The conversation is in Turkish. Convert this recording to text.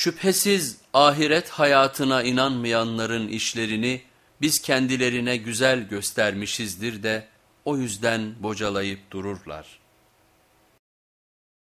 Şüphesiz ahiret hayatına inanmayanların işlerini biz kendilerine güzel göstermişizdir de o yüzden bocalayıp dururlar.